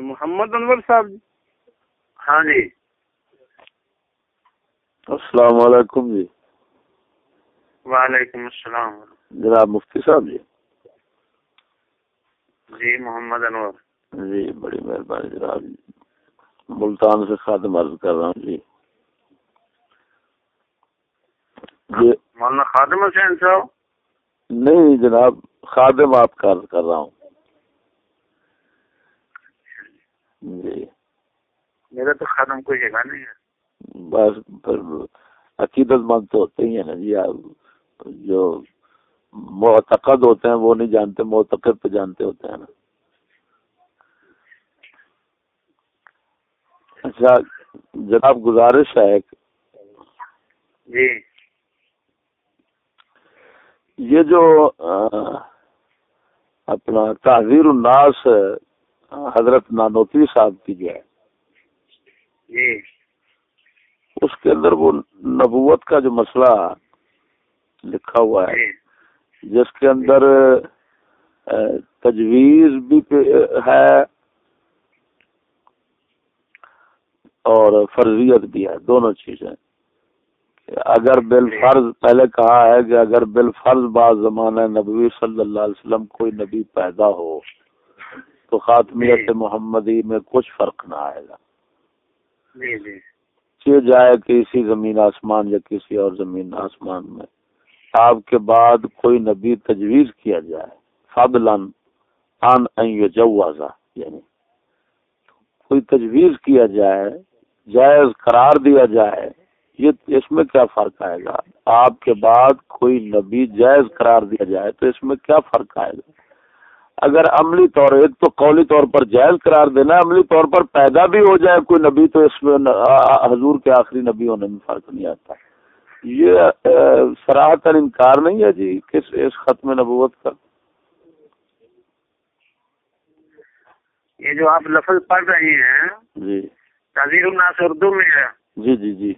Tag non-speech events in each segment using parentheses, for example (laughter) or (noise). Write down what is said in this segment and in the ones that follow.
محمد انور صاحب جی۔ ہاں جی۔ السلام علیکم جی۔ وعلیکم السلام۔ جناب مفتی صاحب جی۔ جی محمد انور۔ جی بڑی مہربانی جناب۔ ملتان سے خادم عرض کر رہا ہوں جی۔ مولانا خادم حسین صاحب۔ نہیں جناب خادم آپ کا عرض کر رہا ہوں۔ جی۔ میرا تو خادم کوئی جگہ نہیں ہے۔ بس پھر عقیدت مند تو ہوتے ہی ہیں نا جی آپ جو معتقد ہوتے ہیں وہ نہیں جانتے معتقد تو جانتے ہوتے ہیں نا۔ اچھا جناب گزارش ہے جی۔ یہ جو اپنا تحزیر الناس حضرت نانوتری صاحب کی جو ہے جی۔ اس کے اندر وہ نبوت کا جو مسئلہ لکھا ہوا ہے جی۔ جس کے اندر تجویز بھی ہے اور فرضیت بھی ہے دونوں چیزیں۔ اگر بال فرض پہلے کہا ہے کہ اگر بال فرض بعض زمانہ نبوی صلی اللہ علیہ وسلم کوئی نبی پیدا ہو تو خاتمیت محمدی میں کچھ فرق نہ آئے گا۔ جی جی۔ یہ جائے کہ اسی زمین آسمان یا کسی اور زمین آسمان میں۔ آپ کے بعد کوئی نبی تجویز کیا جائے۔ فضلاً ان جوازا یعنی کوئی تجویز کیا جائے جائز قرار دیا جائے یہ اس میں کیا فرق آئے گا؟ آپ کے بعد کوئی نبی جائز قرار دیا جائے تو اس میں کیا فرق آئے گا؟ اگر عملی طور ایک تو قولی طور پر جائز قرار دینا عملی طور پر پیدا بھی ہو جائے کوئی نبی تو اس میں حضور کے آخری نبی ہونے میں فرق نہیں آتا۔ یہ سراہتر انکار نہیں ہے جی کس اس ختم نبوت کا۔ یہ جو آپ لفظ پڑھ رہے ہیں جی۔ تذیر الناس اردو میں ہے۔ جی جی جی۔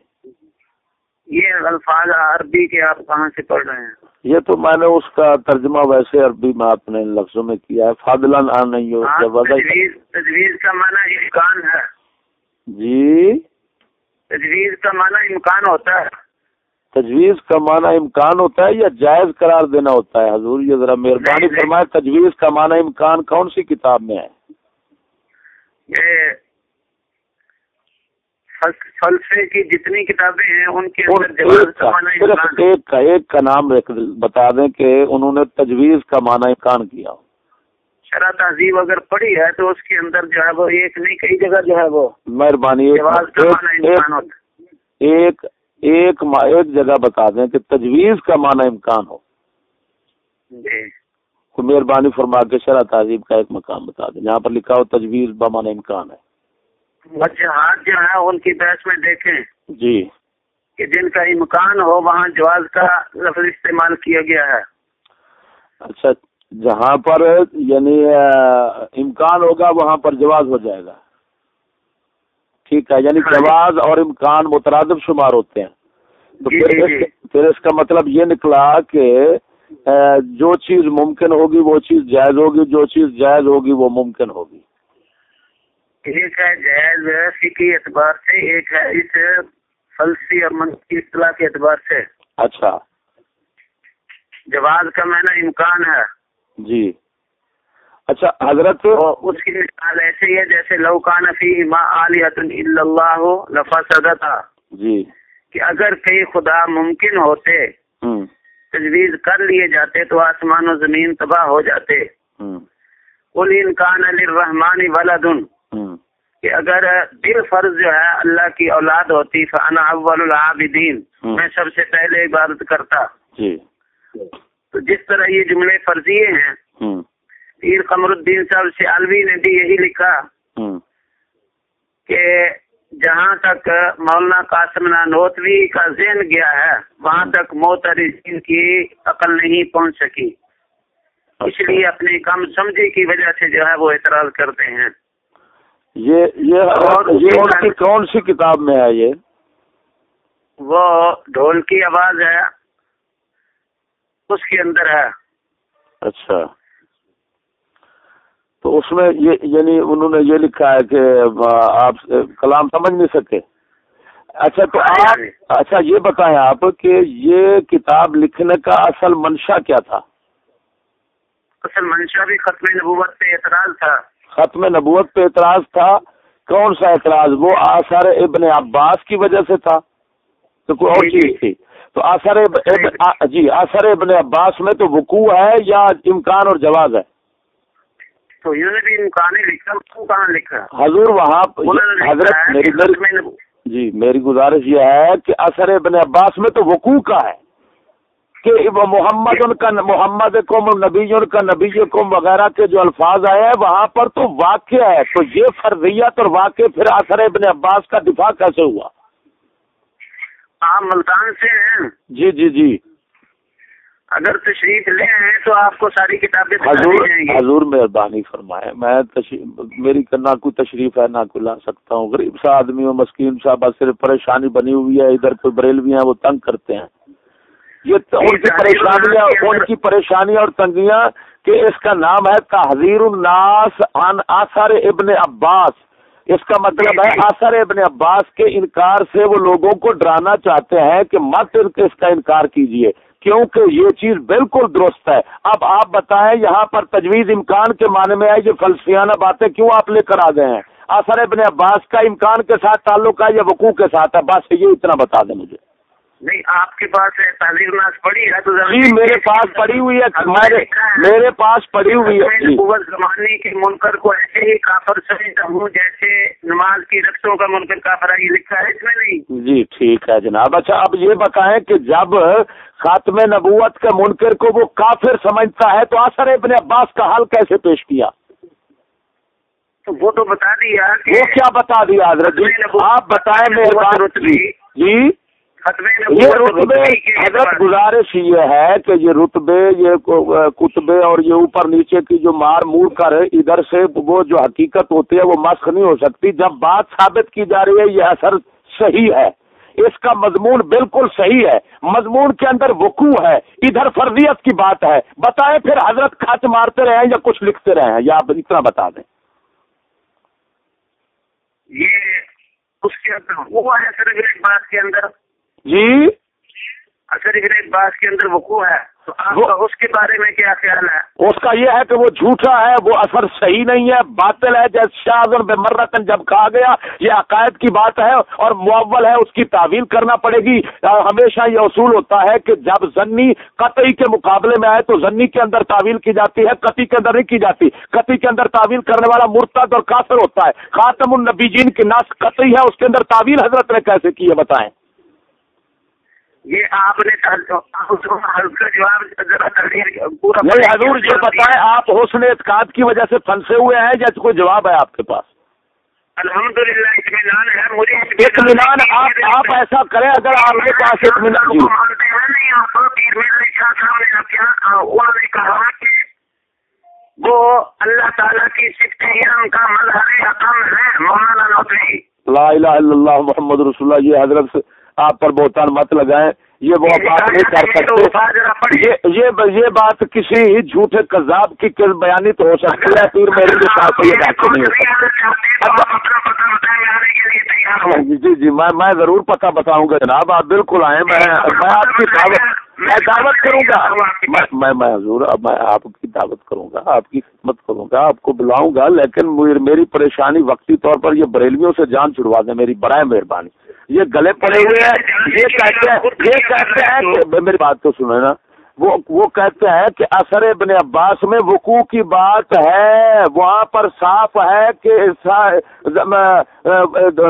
یہ الفاظ عربی کے آپ کہاں سے پڑھ رہے ہیں؟ یہ تو میں نے اس کا ترجمہ ویسے عربی میں اپنے لفظوں میں کیا ہے فاضلان آ نہیں ہو ہاں، تجویز تجویز کا معنی امکان ہے۔ جی؟ تجویز کا معنی امکان ہوتا ہے۔ تجویز کا معنی امکان ہوتا ہے یا جائز قرار دینا ہوتا ہے؟ حضور یہ ذرا مہربانی فرمائے تجویز کا معنی امکان کون سی کتاب میں ہے؟ فلسفے کی جتنی کتابیں ہیں ان کے اندر صرف ایک کا ایک کا نام بتا دیں کہ انہوں نے تجویز کا معنی امکان کیا شرح تہذیب اگر پڑھی ہے تو اس کے اندر جو ہے وہ ایک نہیں کئی جگہ جو ہے وہ مہربانی ایک ایک جگہ بتا دیں کہ تجویز کا معنی امکان ہو۔ جی۔ مہربانی فرما کے شرح تہذیب کا ایک مقام بتا دیں جہاں پر لکھا ہو تجویز بمانا امکان ہے۔ وجہات جو ہے ان کی بحث میں دیکھیں جی۔ کہ جن کا امکان ہو وہاں جواز کا لفظ استعمال کیا گیا ہے۔ اچھا جہاں پر یعنی امکان ہوگا وہاں پر جواز ہو جائے گا۔ ٹھیک ہے یعنی ہاں جی۔ جواز اور امکان مترادف شمار ہوتے ہیں۔ تو جی، پھر جی، اس۔ پھر اس کا مطلب یہ نکلا کہ جو چیز ممکن ہوگی وہ چیز جائز ہوگی جو چیز جائز ہوگی وہ ممکن ہوگی۔ ایک ہے جائز فکی اعتبار سے ایک ہے اس فلسفی اور منطقی اصطلاح کے اعتبار سے۔ اچھا۔ جواز کا معنی امکان ہے۔ جی۔ اچھا حضرت اس کی مثال ایسے ہی ہے جیسے لوکان فی ما علیت اللہ لفا تھا جی۔ کہ اگر کئی خدا ممکن ہوتے تجویز کر لیے جاتے تو آسمان و زمین تباہ ہو جاتے۔ ہوں قل انکان علی رحمان ولدن ہوں کہ اگر دل فرض جو ہے اللہ کی اولاد ہوتی فانا اول العابدین۔ میں سب سے پہلے عبادت کرتا۔ جی۔ تو جس طرح یہ جملے فرضیے ہیں پیر قمر الدین صاحب سے الوی نے بھی یہی لکھا کہ جہاں تک مولانا قاسم نانوتوی کا ذہن گیا ہے وہاں تک موترین کی عقل نہیں پہنچ سکی۔ اس لیے اپنی کم سمجھی کی وجہ سے جو ہے وہ اعتراض کرتے ہیں۔ یہ ان کی کون سی کتاب میں ہے یہ؟ وہ ڈھول کی آواز ہے۔ اس کے اندر ہے۔ اچھا۔ تو اس میں یہ یعنی انہوں نے یہ لکھا ہے کہ آپ کلام سمجھ نہیں سکے۔ اچھا تو آپ اچھا یہ بتائیں آپ کہ یہ کتاب لکھنے کا اصل منشا کیا تھا؟ اصل منشا بھی ختم نبوت پہ اعتراض تھا۔ ختم نبوت پہ اعتراض تھا۔ کون سا اعتراض؟ وہ آثار ابن عباس کی وجہ سے تھا۔ تو کوئی اور جی، جی۔ چیز تھی۔ تو آثار جی آثار ابن عباس میں تو وقوع ہے یا امکان اور جواز ہے؟ تو بھی امکان لکھا کہاں لکھا؟ حضور وہاں حضرت میری جی میری گزارش یہ ہے کہ اثر ابن عباس میں تو وقوع کا ہے۔ کہ محمد ان کا محمد قوم نبی ان کا نبی قوم وغیرہ کے جو الفاظ آئے ہیں وہاں پر تو واقع ہے۔ تو یہ فرضیت اور واقع پھر اثر ابن عباس کا دفاع کیسے ہوا؟ آپ ملتان سے ہیں؟ جی جی جی۔ اگر تشریف لے ہیں تو آپ کو ساری کتابیں حضور حضور مہربانی فرمائے۔ میں میری نہ کوئی تشریف ہے نہ کوئی لا سکتا ہوں۔ غریب سا آدمی ہوں مسکین صاحب صرف پریشانی بنی ہوئی ہے۔ ادھر کوئی بریلوی ہیں وہ تنگ کرتے ہیں۔ یہ ان کی پریشانیاں ان کی پریشانیاں اور تنگیاں کہ اس کا نام ہے تحزیر الناس عن آثار ابن عباس۔ اس کا مطلب ہے آثر ابن عباس کے انکار سے وہ لوگوں کو ڈرانا چاہتے ہیں کہ مت اس کا انکار کیجیے کیونکہ یہ چیز بالکل درست ہے۔ اب آپ بتائیں یہاں پر تجویز امکان کے معنی میں ہے یہ فلسفیانہ باتیں کیوں آپ لے کر آ گئے ہیں؟ آثر ابن عباس کا امکان کے ساتھ تعلق ہے یا وقوع کے ساتھ ہے؟ بس یہ اتنا بتا دیں مجھے۔ نہیں آپ کے پاس تعلیم ناز پڑی ہے تو جی میرے پاس پڑی ہوئی ہے میرے پاس پڑی ہوئی ہے جی۔ زمانے کے منکر کو ایسے ہی کافر سمجھتا ہوں جیسے نماز کی رقصوں کا منکر کافر یہ لکھا ہے اس میں نہیں۔ جی ٹھیک ہے جناب۔ اچھا اب یہ بتائیں کہ جب خاتم نبوت کے منکر کو وہ کافر سمجھتا ہے تو آسر ابن عباس کا حل کیسے پیش کیا؟ تو وہ تو بتا دیا وہ کیا بتا دیا حضرت جی؟ آپ بتائیں میرے جی۔ یہ رتبے حضرت گزارش یہ ہے کہ یہ رتبے یہ کتبے اور یہ اوپر نیچے کی جو مار مور کر ادھر سے وہ جو حقیقت ہوتی ہے وہ مسخ نہیں ہو سکتی۔ جب بات ثابت کی جا رہی ہے یہ اثر صحیح ہے۔ اس کا مضمون بالکل صحیح ہے۔ مضمون کے اندر وقوع ہے۔ ادھر فرضیت کی بات ہے۔ بتائیں پھر حضرت کھچ مارتے رہے یا کچھ لکھتے رہے یا آپ اتنا بتا دیں۔ یہ اس کے اندر وہ ہے سر بات کے اندر۔ جی؟ اثر بات کے اندر وقوع ہے تو آپ اس کے بارے میں کیا خیال ہے؟ اس کا یہ ہے کہ وہ جھوٹا ہے وہ اثر صحیح نہیں ہے باطل ہے جیسے شاہ بے مرتن جب کہا گیا یہ عقائد کی بات ہے اور معول ہے اس کی تعویل کرنا پڑے گی۔ ہمیشہ یہ اصول ہوتا ہے کہ جب زنی قطعی کے مقابلے میں آئے تو زنی کے اندر تعویل کی جاتی ہے قطعی کے اندر نہیں کی جاتی۔ قطعی کے اندر تعویل کرنے والا مرتد اور کافر ہوتا ہے۔ خاتم النبی جین کی نس قطعی ہے اس کے اندر تعویل حضرت نے کیسے کی ہے بتائیں۔ یہ آپ نے نہیں حضور یہ بتائیں آپ حسن اعتقاد کی وجہ سے پھنسے ہوئے ہیں یا کوئی جواب ہے آپ کے پاس؟ الحمد للہ اطمینان ہے مجھے اطمینان آپ ایسا کریں اگر آپ کے پاس اطمینان نے کہا کہ وہ اللہ تعالیٰ کی سکھان کا مظہر حکم ہے مولانا نوکری لا الہ الا اللہ محمد رسول اللہ یہ حضرت آپ پر بہتان مت لگائیں یہ وہ بات نہیں کر سکتے۔ یہ بات کسی جھوٹے کذاب کی بیانی تو ہو سکتی ہے پھر میرے کے ساتھ یہ بات نہیں ہو جی جی جی میں میں ضرور پتہ بتاؤں گا جناب آپ بالکل آئیں میں میں آپ کی دعوت میں دعوت کروں گا۔ میں میں حضور میں آپ کی دعوت کروں گا آپ کی خدمت کروں گا آپ کو بلاؤں گا لیکن میری پریشانی وقتی طور پر یہ بریلویوں سے جان چھڑوا دیں میری برائے مہربانی۔ یہ گلے پڑے ہوئے ہیں یہ کہتے ہیں یہ کہتے ہیں میری بات تو سنیں نا وہ وہ کہتے ہیں کہ اثر ابن عباس میں وقوع کی بات ہے وہاں پر صاف ہے کہ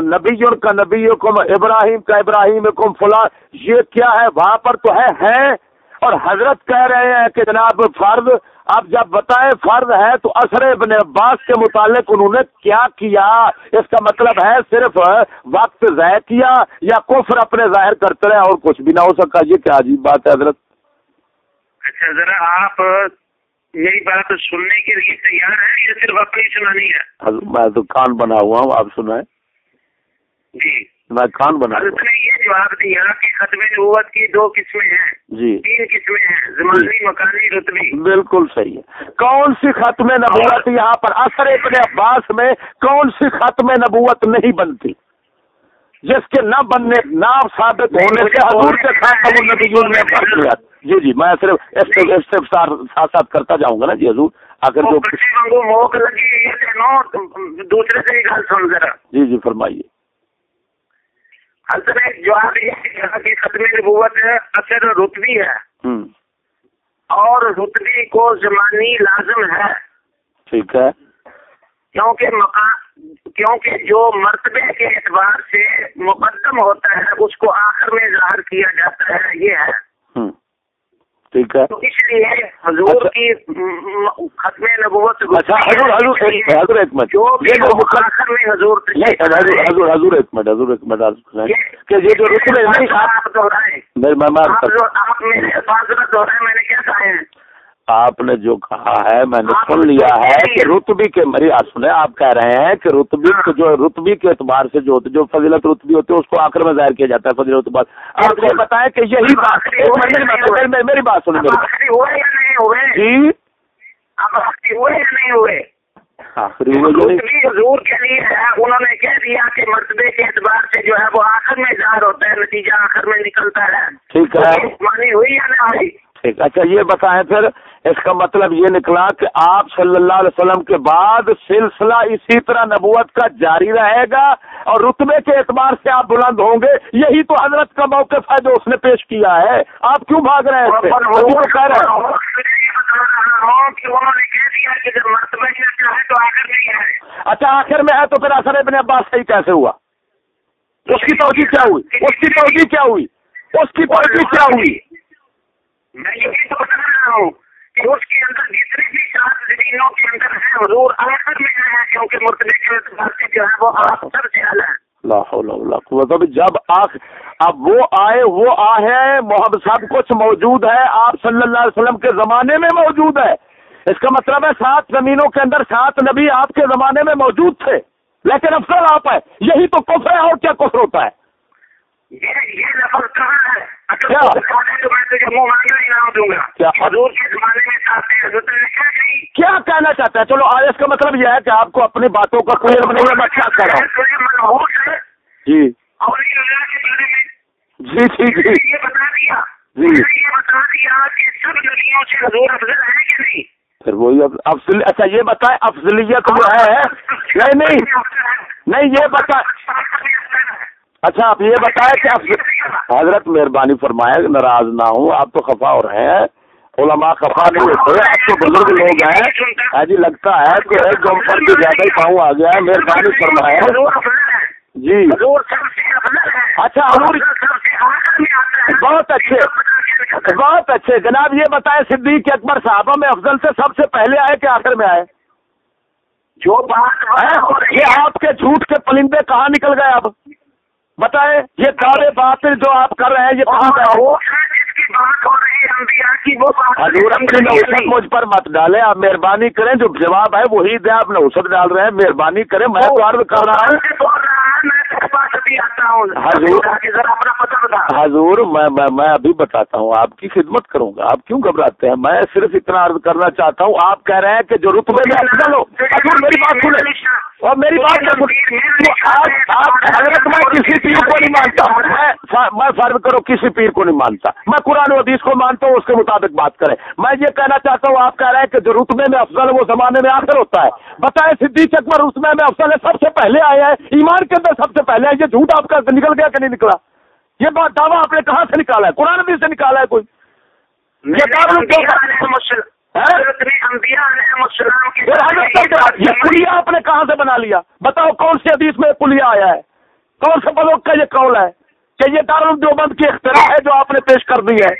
نبی کا نبی ابراہیم کا ابراہیم کم فلاں یہ کیا ہے؟ وہاں پر تو ہے ہیں اور حضرت کہہ رہے ہیں کہ جناب فرض اب جب بتائیں فرض ہے تو اثر ابن عباس کے متعلق انہوں نے کیا کیا؟ اس کا مطلب ہے صرف وقت ضائع کیا یا کفر اپنے ظاہر کرتے رہے اور کچھ بھی نہ ہو سکا؟ یہ کیا عجیب بات ہے حضرت؟ اچھا ذرا آپ میری بات سننے کے لیے تیار ہیں یا صرف اپنی سنانی ہے؟ میں تو کان بنا ہوا ہوں آپ سنائیں۔ جی۔ میں کان بنا حضرت نے یہ جواب دیا کہ ختم نبوت کی دو قسمیں ہیں۔ جی۔ تین قسمیں ہیں زمانی مکانی رتبی۔ بالکل صحیح ہے۔ کون سی ختم نبوت یہاں پر اثر ابن عباس میں کون سی ختم نبوت نہیں بنتی؟ جس کے نہ بننے نہ ثابت ہونے سے حضور کے خاتم النبیون میں فرق لیا جی جی میں صرف استفسار ساتھ ساتھ کرتا جاؤں گا نا۔ جی حضور اگر جو موک لگی دوسرے سے ہی گل سن ذرا۔ جی جی فرمائیے۔ حضرت نے جواب یہ دیا کہ ختم نبوت اثر رتبی ہے۔ اور رتبی کو زمانی لازم ہے۔ ٹھیک ہے۔ کیونکہ مقام کیونکہ جو مرتبے کے اعتبار سے مقدم ہوتا ہے اس کو آخر میں ظاہر کیا جاتا ہے یہ ہے۔ ٹھیک ہے۔ اس لیے حضور کی م- ختم نبوت اچھا حضور حضور حضور ایک منٹ یہ جو میں حضور حضور حضور حضور ایک منٹ حضور ایک منٹ عرض کریں کہ یہ جو نہیں آپ آپ الفاظ نہ دہرائیں میں نے کیا کہا ہے؟ آپ نے جو کہا ہے میں نے سن لیا ہے کہ رتبی کے بات سنیں آپ کہہ رہے ہیں کہ رتبی کے جو رتبی کے اعتبار سے جو ہوتے جو فضیلت رتبی ہوتی ہے اس کو آخر میں ظاہر کیا جاتا ہے فضیلت بعد آپ یہ بتائیں کہ یہی بات میری بات سنیں، جی۔ آخری حضور کے لیے ہے انہوں نے کہہ دیا کہ مرتبے کے اعتبار سے جو ہے وہ آخر میں ظاہر ہوتا ہے نتیجہ آخر میں نکلتا ہے۔ ٹھیک ہے۔ مانی ہوئی یا نہیں؟ ہوئی ٹھیک۔ اچھا یہ بتائیں پھر اس کا مطلب یہ نکلا کہ آپ صلی اللہ علیہ وسلم کے بعد سلسلہ اسی طرح نبوت کا جاری رہے گا اور رتبے کے اعتبار سے آپ بلند ہوں گے، یہی تو حضرت کا موقف ہے جو اس نے پیش کیا ہے۔ آپ کیوں بھاگ رہے ہیں مرتبہ اچھا تو آخر میں کیا ہے اچھا آخر میں ہے تو پھر اثر ابن عباس صحیح کیسے ہوا؟ اس کی توجہ کیا ہوئی؟ اس کی توجہ کیا ہوئی؟ اس کی توجہ کیا ہوئی؟ میں یہی تو بتا رہا ہوں اس کے اندر جتنے بھی سات زمینوں کے اندر ہیں، حضور آخر میں ہے کیونکہ مرتبے کے اعتبار سے جو ہے وہ آخر سے ہے لا حول جب آخ، اب وہ آئے وہ آئے محمد سب کچھ موجود ہے، آپ صلی اللہ علیہ وسلم کے زمانے میں موجود ہے۔ اس کا مطلب ہے سات زمینوں کے اندر سات نبی آپ کے زمانے میں موجود تھے، لیکن افسر آپ ہے یہی تو کفر ہے اور کیا کفر ہوتا ہے؟ یہ لفظ کہاں ہے کیا؟ وہ؟ حضور کے زمانے میں کہنا چاہتا ہے چلو آج اس کا مطلب یہ ہے کہ آپ کو اپنی باتوں کا نہیں ہے میں کیا کہہ رہا ہوں ہے جی جی جی جی یہ بتا دیا جی۔ یہ بتا دیا کہ سب نبیوں سے حضور افضل ہے کہ نہیں پھر وہی افضل اچھا یہ بتائیں افضلیت جو ہے نہیں نہیں نہیں یہ بتا اچھا آپ یہ بتائیں کہ افضل حضرت مہربانی فرمائے ناراض نہ ہوں آپ تو خفا ہو رہے ہیں۔ علماء خفا نہیں ہوتے آپ تو بزرگ لوگ ہیں۔ ہاں جی لگتا ہے کہ ایک گم پر بھی زیادہ ہی پاؤں آ گیا ہے۔ مہربانی فرمائے ہے جی۔ اچھا حضور بہت اچھے۔ بہت اچھے۔ جناب یہ بتائیں صدیق اکبر صحابہ میں افضل سے سب سے پہلے آئے کہ آخر میں آئے؟ جو بات رہی یہ آپ کے جھوٹ کے پلندے کہاں نکل گئے اب؟ بتائیں یہ دعوے باطل جو آپ کر رہے ہیں یہ کہاں بات ہو مجھ پر مت ڈالے آپ مہربانی کریں جو جواب ہے وہی دیں آپ نوسط ڈال رہے ہیں مہربانی کریں میں تو عرض کر رہا ہوں۔ آتا ہوں۔ حضور۔ کہ ذرا اپنا پتہ بتا۔ حضور میں ابھی بتاتا ہوں۔ آپ کی خدمت کروں گا۔ آپ کیوں گھبراتے ہیں؟ میں صرف اتنا عرض کرنا چاہتا ہوں۔ آپ کہہ رہے ہیں کہ جو رتبے میں افضل ہو حضور میری بات سنیں۔ اور میری بات حضرت میں کسی پیر کو نہیں مانتا۔ میں فرض کرو کسی پیر کو نہیں مانتا۔ میں قرآن و حدیث کو مانتا ہوں اس کے مطابق بات کریں۔ میں یہ کہنا چاہتا ہوں آپ کہہ رہے ہیں کہ جو رتبے میں افضل ہے وہ زمانے میں آخر ہوتا ہے۔ بتائیں صدیق اکبر رتبے میں افضل ہے سب سے پہلے آئے ہیں۔ ایمان کے اندر سب سے پہلے آئے یہ جھوٹ آپ کا نکل گیا کہ نہیں نکلا؟ یہ بات دعویٰ آپ نے کہاں سے نکالا ہے؟ قرآن حدیث سے نکالا ہے کوئی؟ یہ یہ کلیا آپ نے کہاں سے بنا لیا؟ بتاؤ کون سی حدیث میں کلیا آیا ہے؟ کون سے بلوک کا یہ قول ہے کہ یہ دارالدیوبند کی اختراع ہے جو آپ نے پیش کر دی ہے؟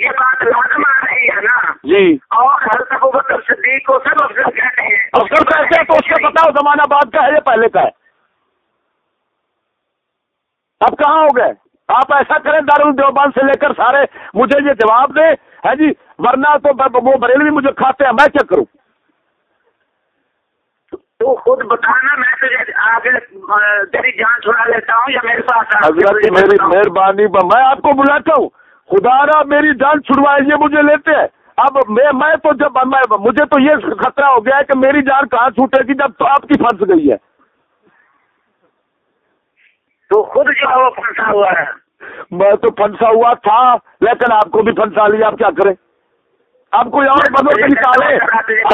یہ بات لازم آ رہی ہے نا۔ جی۔ اور حضرت صدیق کو سب افضل کہتے ہیں۔ افسر کیسے ہے تو اس کا بتاؤ زمانہ بعد کا ہے یا پہلے کا ہے؟ اب کہاں ہو گئے؟ آپ ایسا کریں دارالدیوبند سے لے کر سارے مجھے یہ جواب دیں۔ ہے جی ورنہ تو وہ بریلوی مجھے کھاتے ہیں میں کیا کروں؟ تو خود بتانا میں آگے تیری جان چھڑا لیتا ہوں یا میرے پاس حضرت میری مہربانی میں آپ کو بلاتا ہوں۔ خدا را میری جان چھڑوائے یہ مجھے لیتے ہیں۔ اب میں میں تو جب مجھے تو یہ خطرہ ہو گیا ہے کہ میری جان کہاں چھوٹے گی جب تو آپ کی پھنس گئی ہے۔ تو خود جو ہے وہ پھنسا ہوا ہے۔ میں تو پھنسا ہوا تھا لیکن آپ کو بھی پھنسا لیا آپ کیا کریں؟ آپ کوئی اور بزرگ نکالے۔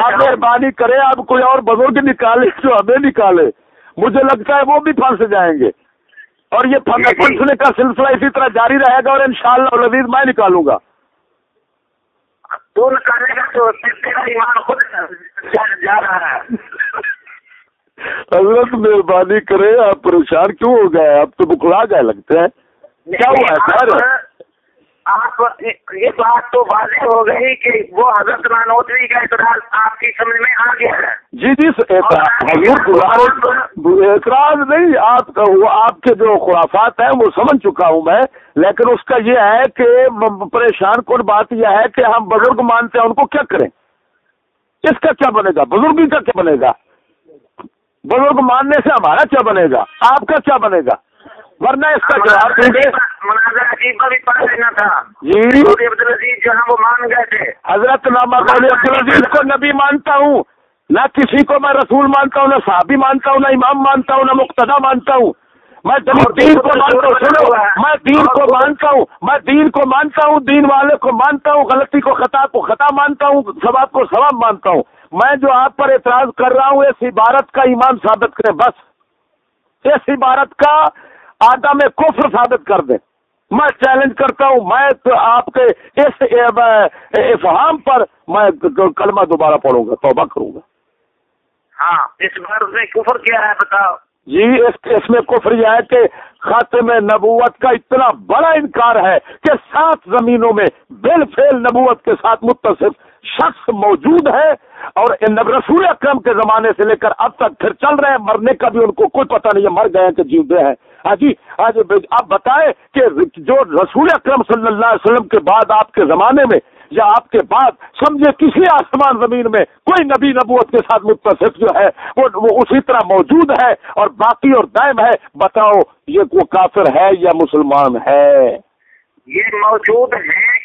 آپ مہربانی کرے آپ کوئی اور بزرگ نکالے جو ہمیں نکالے۔ مجھے لگتا ہے وہ بھی پھنس جائیں گے۔ اور یہ پھنسنے کا سلسلہ اسی طرح جاری رہے گا اور انشاءاللہ شاء اللہ میں نکالوں گا۔ تو نکالے گا تو خود جا رہا ہے۔ حضرت مہربانی کرے آپ پریشان کیوں ہو گئے؟ آپ تو بکڑا گئے لگتے ہیں۔ کیا ہوا سر آپ یہ بات تو واضح ہو گئی کہ وہ حضرت نانوتری کا اعتراض آپ کی سمجھ میں آ گیا ہے۔ جی جی اعتراض۔ نہیں آپ کا وہ آپ کے جو خرافات ہیں وہ سمجھ چکا ہوں میں۔ لیکن اس کا یہ ہے کہ پریشان کن بات یہ ہے کہ ہم بزرگ مانتے ہیں ان کو کیا کریں؟ اس کا کیا بنے گا؟ بزرگی کا کیا بنے گا؟ بزرگ ماننے سے ہمارا کیا بنے گا؟ آپ کا کیا بنے گا؟ ورنہ اس کا جواب دیں گے جی۔ جو ہے وہ مان گئے تھے۔ حضرت نامہ عبدالعزیز کو نبی مانتا ہوں نہ کسی کو میں رسول مانتا ہوں نہ صحابی مانتا ہوں نہ امام مانتا ہوں نہ مقتدا مانتا ہوں۔ میں دین کو مانتا ہوں سنو میں دین کو مانتا ہوں میں دین کو مانتا ہوں دین والے کو مانتا ہوں غلطی کو خطا کو خطا مانتا ہوں ثواب کو ثواب مانتا ہوں۔ میں جو آپ پر اعتراض کر رہا ہوں اس عبارت کا ایمان ثابت کریں بس۔ اس عبارت کا آدھا میں کفر ثابت کر دیں۔ میں چیلنج کرتا ہوں میں تو آپ کے اس افہام پر میں کلمہ دوبارہ پڑھوں گا توبہ کروں گا۔ ہاں اس بار میں کفر کیا ہے بتاؤ۔ جی اس اس میں کفر یہ ہے کہ خاتم نبوت کا اتنا بڑا انکار ہے کہ سات زمینوں میں بل فیل نبوت کے ساتھ متصف شخص موجود ہے اور رسول اکرم کے زمانے سے لے کر اب تک پھر چل رہے ہیں، مرنے کا بھی ان کو کوئی پتہ نہیں ہے، مر گئے کہ جیوتے ہیں۔ ہاں جی آج آپ بتائیں کہ جو رسول اکرم صلی اللہ علیہ وسلم کے بعد آپ کے زمانے میں یا آپ کے بعد، سمجھے کسی آسمان زمین میں کوئی نبی نبوت کے ساتھ متصف جو ہے وہ اسی طرح موجود ہے اور باقی اور دائم ہے، بتاؤ یہ وہ کافر ہے یا مسلمان ہے؟ یہ موجود ہیں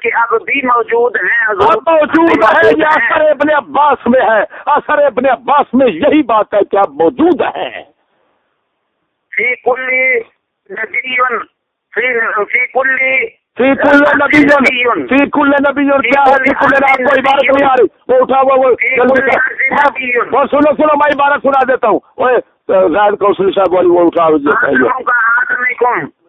کہ اب بھی موجود ہیں موجود ہے یہ اثر ابن عباس میں ہے۔ اثر ابن عباس میں یہی بات ہے کہ اب موجود ہے فی کلی نبی فی کلی فی کل نبی فی کل نبی کیا ہے؟ فی کل آپ کو عبارت نہیں آ رہی۔ وہ اٹھا وہ وہ سنو سنو میں عبارت سنا دیتا ہوں۔ وہ زائد کوسل صاحب والی وہ اٹھا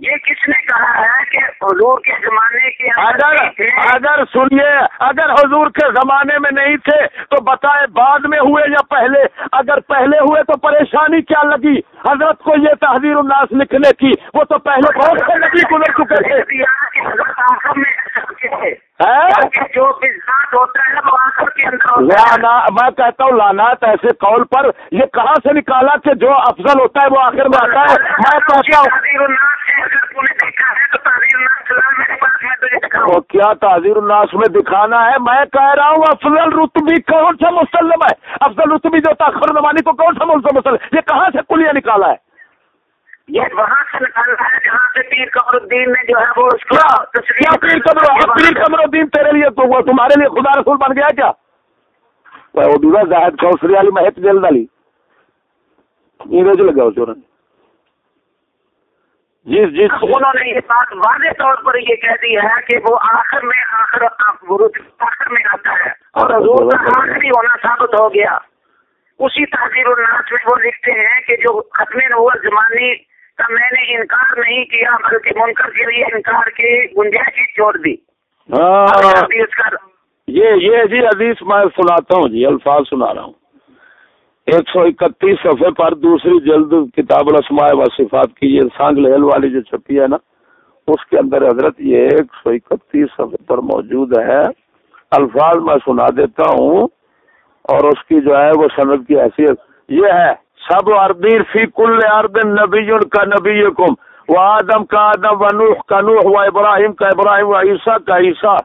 یہ کس نے کہا ہے کہ حضور کے زمانے کے اگر اگر سنیے اگر حضور کے زمانے میں نہیں تھے تو بتائے بعد میں ہوئے یا پہلے؟ اگر پہلے ہوئے تو پریشانی کیا لگی؟ حضرت کو یہ تحریر الناس لکھنے کی وہ تو پہلے بہت سے نبی گزر چکے تھے۔ لانا میں کہتا ہوں لانات ایسے قول پر یہ کہاں سے نکالا کہ جو افضل ہوتا ہے وہ آخر میں آتا ہے؟ میں کہتا ہوں کیا تعزیر الناس میں دکھانا ہے؟ میں کہہ رہا ہوں افضل رتبی کون سا مسلم ہے؟ افضل رتبی جو تاخر نمانی کو کون سا مسلم یہ کہاں سے کلیہ نکالا ہے؟ یہ وہاں سے نکالا ہے جہاں سے پیر قمر الدین نے جو ہے وہ اس کو پیر لیے تو وہ تمہارے لیے خدا رسول بن گیا کیا؟ وہ زاہد کوسری مہت جلد لگا اس جی جی انہوں نے یہ بات واضح طور پر یہ کہہ دی ہے کہ وہ آخر میں آخر آخر میں آتا ہے۔ اور حضور کا آخری ہونا ثابت ہو گیا۔ اسی تحریر الناس میں وہ لکھتے ہیں کہ جو ختم نوت زمانی کا میں نے انکار نہیں کیا، بلکہ منکر کے لیے انکار کی گنجائش چھوڑ دی۔ یہ یہ جی عزیز میں سناتا ہوں جی الفاظ سنا رہا ہوں۔ ایک سو اکتیس صفحے پر دوسری جلد کتاب الاسماء و صفات کی یہ سانگ لہل والی جو چھپی ہے نا اس کے اندر حضرت یہ ایک سو اکتیس صفحے پر موجود ہے۔ الفاظ میں سنا دیتا ہوں اور اس کی جو ہے وہ صنعت کی حیثیت۔ یہ ہے سب اردین فی کل اردن نبی کا نبی کم وہ آدم کا آدم و نوح کا نوح و ابراہیم کا ابراہیم و عیسیٰ کا عیسیٰ۔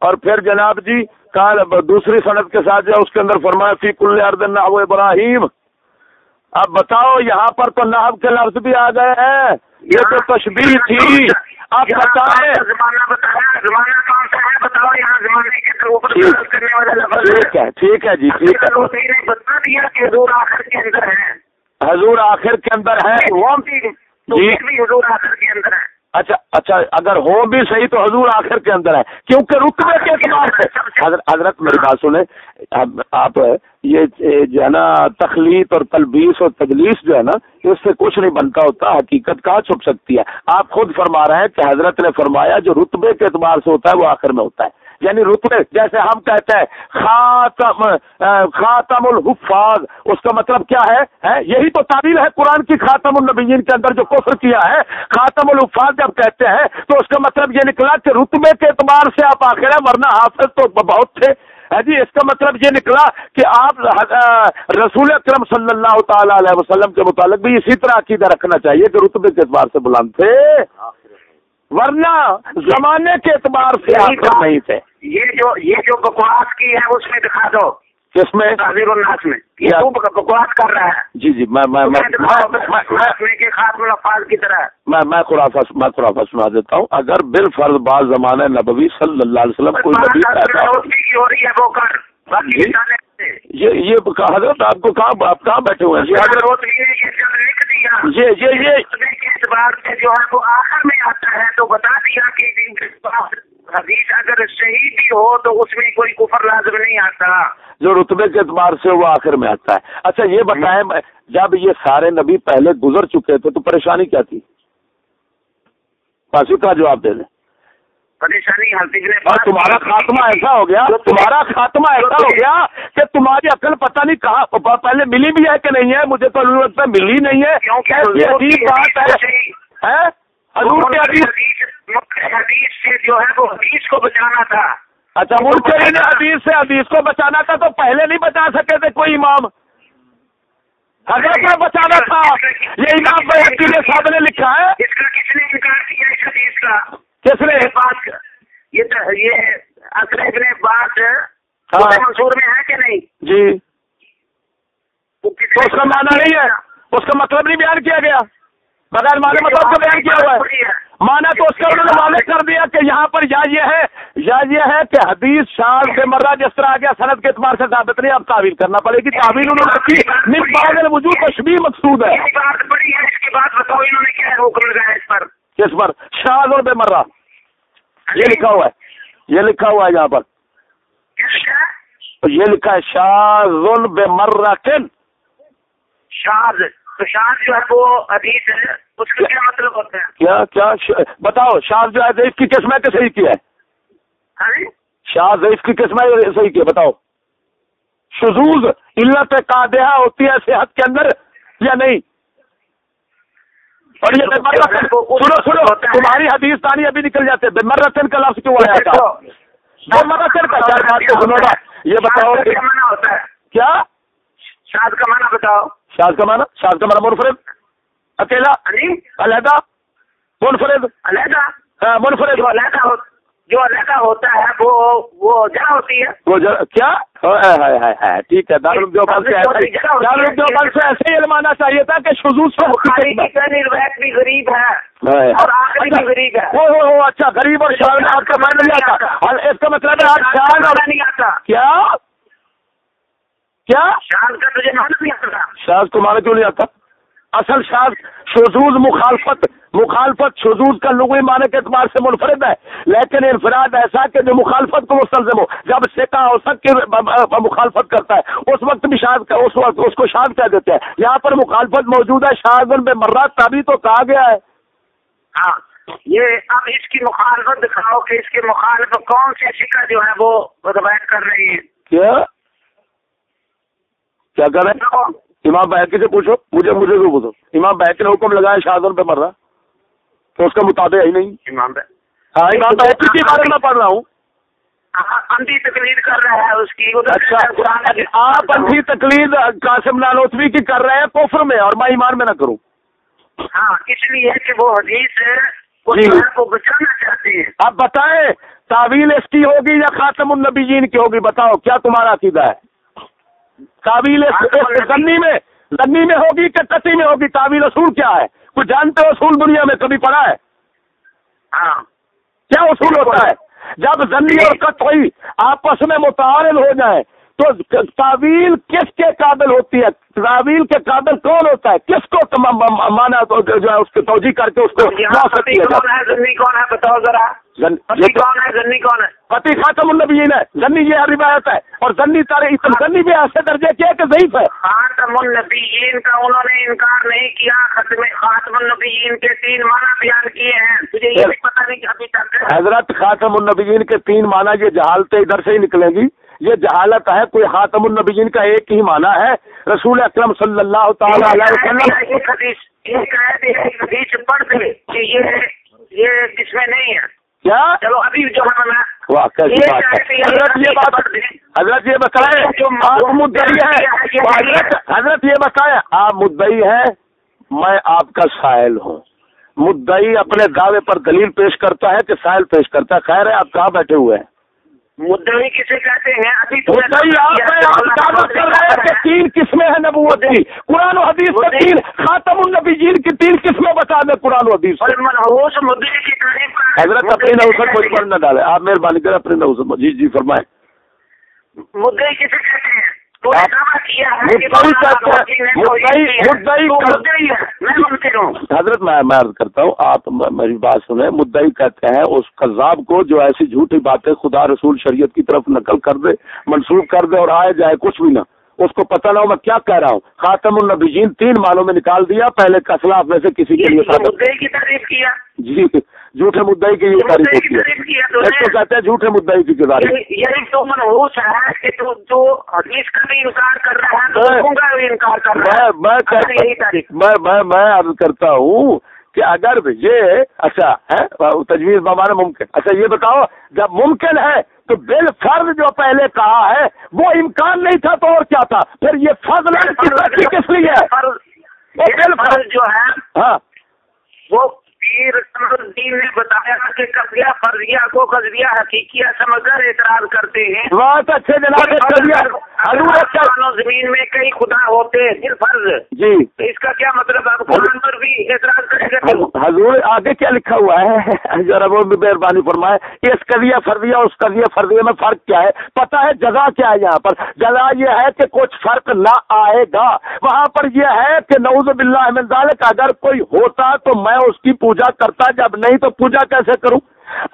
اور پھر جناب جی کال دوسری صنعت کے ساتھ جو اس کے اندر فرمایا فی کل اردن نہ ابراہیم۔ اب بتاؤ یہاں پر تو نحب کے لفظ بھی آ گئے ہیں۔ یہ تو تشبیح تھی۔ آپ بتائیں۔ ٹھیک۔ ہے ٹھیک ہے جی ٹھیک ہے۔ حضور آخر کے اندر ہے بھی تو جی۔ حضور آخر کے اندر ہے۔ اچھا اچھا اگر ہو بھی صحیح تو حضور آخر کے اندر ہے۔ کیونکہ رتبے کے اعتبار سے حضرت حضرت میری بات سنیں۔ آپ یہ یہ جو ہے نا تخلیق اور تلبیس اور تجلیس جو ہے نا اس سے کچھ نہیں بنتا ہوتا حقیقت کہاں چھپ سکتی ہے؟ آپ خود فرما رہے ہیں کہ حضرت نے فرمایا جو رتبے کے اعتبار سے ہوتا ہے وہ آخر میں ہوتا ہے۔ یعنی رتبے جیسے ہم کہتے ہیں خاتم خاتم الحفاظ اس کا مطلب کیا ہے؟ یہی تو تعبیر ہے قرآن کی خاتم النبیین کے اندر جو کفر کیا ہے خاتم الحفاظ جب کہتے ہیں تو اس کا مطلب یہ نکلا کہ رتبے کے اعتبار سے آپ آخر ہیں ورنہ حافظ تو بہت تھے۔ جی اس کا مطلب یہ نکلا کہ آپ رسول اکرم صلی اللہ تعالی علیہ وسلم کے متعلق بھی اسی طرح عقیدہ رکھنا چاہیے کہ رتبے کے اعتبار سے بلند تھے۔ ورنہ زمانے کے اعتبار سے آخر نہیں تھے۔ یہ جو یہ جو بکواس کی ہے اس میں دکھا دو۔ کس میں؟ تعزیر الناس میں۔ یہ؟ تو بکواس کر رہا ہے۔ جی جی میں میں میں خاتم الفاظ کی طرح۔ میں میں خرافہ میں خرافہ سنا دیتا ہوں۔ اگر بالفرض بعض زمانہ نبوی صلی اللہ علیہ وسلم کوئی نبی پیدا ہو رہی ہے وہ کر۔ جی؟ یہ یہ حضرت آپ کو کہاں آپ کہاں بیٹھے ہوئے ہیں؟ جی حضرت یہ اعتبار سے جو ہے وہ آخر میں آتا ہے تو بتا دیا کہ حدیث اگر صحیح بھی ہو تو اس میں کوئی کفر لازم نہیں آتا۔ جو رتبے کے اعتبار سے وہ آخر میں آتا ہے۔ اچھا یہ بتائیں جب یہ سارے نبی پہلے گزر چکے تھے تو پریشانی کیا تھی؟ پاسی کا جواب دے دیں۔ پریشانی اور تمہارا خاتمہ ایسا ہو گیا تمہارا خاتمہ ایسا ہو گیا کہ تمہاری عقل پتہ نہیں کہاں پہلے ملی بھی ہے کہ نہیں ہے؟ مجھے تو ملی نہیں ہے۔ عجیب بات ہے؟ حضور حدیث حدیث سے جو ہے وہ حدیث کو بچانا تھا۔ اچھا منکر نے حدیث سے حدیث کو بچانا تھا تو پہلے نہیں بچا سکے تھے کوئی امام۔ حضرت نے بچانا تھا۔ یہ امام بحقی نے صاحب نے لکھا ہے۔ اس کا کس نے انکار کیا اس حدیث کا؟ کس نے؟ یہ بات یہ تو یہ اصل ابن بات ہاں۔ منصور میں ہے کہ نہیں؟ جی۔ اس کا معنی نہیں ہے۔ اس کا مطلب نہیں بیان کیا گیا۔ بغیر معنی مطلب کا بیان کیا ہوا ہے؟ مانا تو اس کا انہوں نے واضح کر دیا کہ یہاں پر یا یہ ہے یا یہ ہے کہ حدیث شاذ سے مرہ جس طرح آ گیا صنعت کے اعتبار سے ثابت نہیں اب تعویل کرنا پڑے گی۔ تعویل انہوں نے کی من بعد وجود تشبیہ مقصود ہے۔ بات بڑی ہے اس بعد بتاؤ انہوں نے کیا حکم لگایا اس پر۔ کس پر؟ شاذ اور بے مرہ۔ یہ لکھا ہوا ہے۔ یہ لکھا ہوا ہے یہاں پر؟ یہ لکھا ہے شاذ بے مرہ۔ کن شاذ تو شاذ جو ہے وہ حدیث ہے اس کا کیا مطلب ہوتا ہے؟ کیا کیا. بتاؤ شاذ جو ہے ضعیف کی قسم ہے کہ صحیح کی ہے ہاں جی؟ شاہ ضعیف کی قسم ہے صحیح کی بتاؤ۔ شذوذ علت قادہ ہوتی ہے صحت کے اندر یا نہیں؟ اور یہ سنو سنو تمہاری حدیث تانی ابھی نکل جاتے بے مرتن کا لفظ کیوں آیا تھا؟ مرتن کا چار بات تو سنو نا یہ بتاؤ کیا شاذ کا معنی بتاؤ۔ شاذ کا مانا شاذ کا مانا منفرد اکیلا ہاں جی علیحدہ منفرد علیحدہ ہاں، منفرد جو علیحدہ جو علیحدہ ہوتا ہے وہ وہ جہاں ہوتی ہے وہ. کیا ٹھیک ہے دارالعلوم دیوبند سے دیوبند سے ایسے ہی علمانا چاہیے تھا کہ شذوذ سے بخاری کی پہلی روایت بھی غریب ہے اور آخری بھی غریب ہے ہو اچھا غریب اور کا نہیں آتا اس کا مطلب ہے آج شان اور نہیں آتا کیا کیا؟ شاذ کو مانا کیوں نہیں آتا؟ اصل شاذ شذوذ مخالفت مخالفت شذوذ کا لغوی معنی کے اعتبار سے منفرد ہے لیکن انفراد ایسا کہ جو مخالفت کو مستلزم ہو جب سکا ہو سک کی مخالفت کرتا ہے اس وقت بھی شاذ کا اس وقت اس کو شاذ کہہ دیتے ہیں۔ یہاں پر مخالفت موجود ہے شاذن بے مرات تبھی تو کہا گیا ہے۔ ہاں یہ اب اس کی مخالفت دکھاؤ کہ اس کے مخالف کون سی شکا جو ہے وہ روایت کر رہی ہے۔ کیا؟ کیا کر رہے ہیں امام بحقی سے پوچھو مجھے مجھے کیوں پوچھو؟ امام بحقی نے حکم لگایا شاذن پہ مر رہا۔ تو اس کا مطابق ہی نہیں۔ امام ہاں امام بحقی کی بارے میں پڑھ رہا ہوں۔ اندھی تقلید کر رہا ہے اس کی۔ ادھر اچھا آپ اندھی تقلید قاسم نانوتوی کی کر رہے ہیں کفر میں اور میں ایمان میں نہ کروں۔ ہاں اس لیے کہ وہ حدیث جی۔ کو بچانا چاہتے ہیں آپ بتائیں تعویل اس کی ہوگی یا خاتم النبیین کی ہوگی؟ بتاؤ کیا تمہارا عقیدہ ہے؟ تعویل زنی میں زنی میں ہوگی کہ کتی میں ہوگی؟ تعویل اصول کیا ہے؟ کچھ جانتے ہو اصول دنیا میں کبھی پڑھا ہے؟ ہاں۔ کیا اصول ہوتا ہے؟ جب زنی اور کت ہوئی آپس میں متعارض ہو جائیں تو تعویل کس کے قابل ہوتی ہے؟ تعویل کے قابل کون ہوتا ہے؟ کس کو مانا جو ہے اس کی توجہ کر کے اس کو زنی کون ہے؟ بتاؤ ذرا۔ کون ہے؟ زنی کون ہے؟ پتی خاتم النبیین ہے۔ زنی یہ روایت ہے۔ اور زنی تارے زنی بھی ایسے درجے کے ہے کہ ضعیف ہے۔ خاتم النبیین کا انہوں نے انکار نہیں کیا ختم خاتم النبیین کے تین معنی بیان کیے ہیں۔ تجھے یہ بھی پتہ نہیں کہ ابھی تک۔ حضرت خاتم النبیین کے تین معنی یہ جہالتیں ادھر سے ہی نکلیں گی۔ یہ جہالت ہے کوئی خاتم النبیین کا ایک ہی معنی ہے۔ رسول اکرم صلی اللہ تعالی علیہ وسلم ایک حدیث ایک حدیث پڑھ دے کہ یہ یہ اس میں نہیں ہے۔ کیا؟ چلو ابھی جو حضرت یہ بات حضرت یہ بتائیں آپ مدعی ہے۔ حضرت حضرت یہ بتائیں آپ مدعی ہے میں آپ کا سائل ہوں۔ مدعی اپنے دعوے پر دلیل پیش کرتا ہے کہ سائل پیش کرتا ہے۔ خیر ہے آپ کہاں بیٹھے ہوئے ہیں؟ مدعی کسے کہتے ہیں؟ ابھی کہ تین قسمیں ہیں نبوت کی۔ قرآن و حدیث کے تین خاتم النبیین کی تین قسمیں بتا دیں قرآن و حدیث اور سے منحوس مدعی کی تعریف کا حضرت اپنی نوسط کوئی پر نہ ڈالے۔ آپ مہربانی کریں اپنی نوسط جی جی فرمائیں۔ مدعی کسے کہتے ہیں؟ حضرت میں عرض کرتا ہوں آپ میری بات سنیں۔ مدعی کہتے ہیں اس قذاب کو جو ایسی جھوٹی باتیں خدا رسول شریعت کی طرف نقل کر دے منسوخ کر دے اور آئے جائے کچھ بھی نہ۔ اس کو پتہ نہ ہو میں کیا کہہ رہا ہوں۔ خاتم النبیین تین مالوں میں نکال دیا پہلے کسلاف میں سے کسی کے لیے جی۔ جھوٹے مدعی کی یہ تعریف ہوتی ہے۔ کیا تو اس کو نے کہتے ہیں جھوٹے مدعی کی تعریف یہی یہی تو منحوس ہے کہ تو جو حدیث کا بھی انکار کر رہا ہے تو میں- حکم کا بھی انکار کر رہا میں ہے میں اگر یہی تعریف۔ کہتا- میں میں میں عرض کرتا ہوں کہ اگر یہ اچھا ہے تجویز بمانا ممکن۔ اچھا یہ بتاؤ جب ممکن ہے تو بال فرض جو پہلے کہا ہے وہ امکان نہیں تھا تو اور کیا تھا؟ پھر یہ فضل کس لیے ہے؟ فرض بالفرض- فرض جو ہے ہاں۔ وہ پیر الدین نے بتایا کہ قبضیہ فرضیہ کو حقیقیہ سمجھ کر اعتراض کرتے ہیں۔ بہت اچھے جناب اچھا زمین میں کئی خدا ہوتے ہیں فرض۔ جی۔ اس کا کیا مطلب؟ آپ قرآن پر بھی اعتراض کریں گے۔ حضور آگے کیا لکھا ہوا ہے؟ (laughs) ذرا وہ بھی مہربانی فرمائے اس قضیہ فرضیہ اس قضیہ فرضیہ میں فرق کیا ہے؟ پتا ہے جگہ کیا ہے یہاں پر۔ جگہ یہ ہے کہ کچھ فرق نہ آئے گا۔ وہاں پر یہ ہے کہ نعوذ باللہ من ذالک اگر کوئی ہوتا تو میں اس کی پوجا کرتا جب نہیں تو پوجا کیسے کروں؟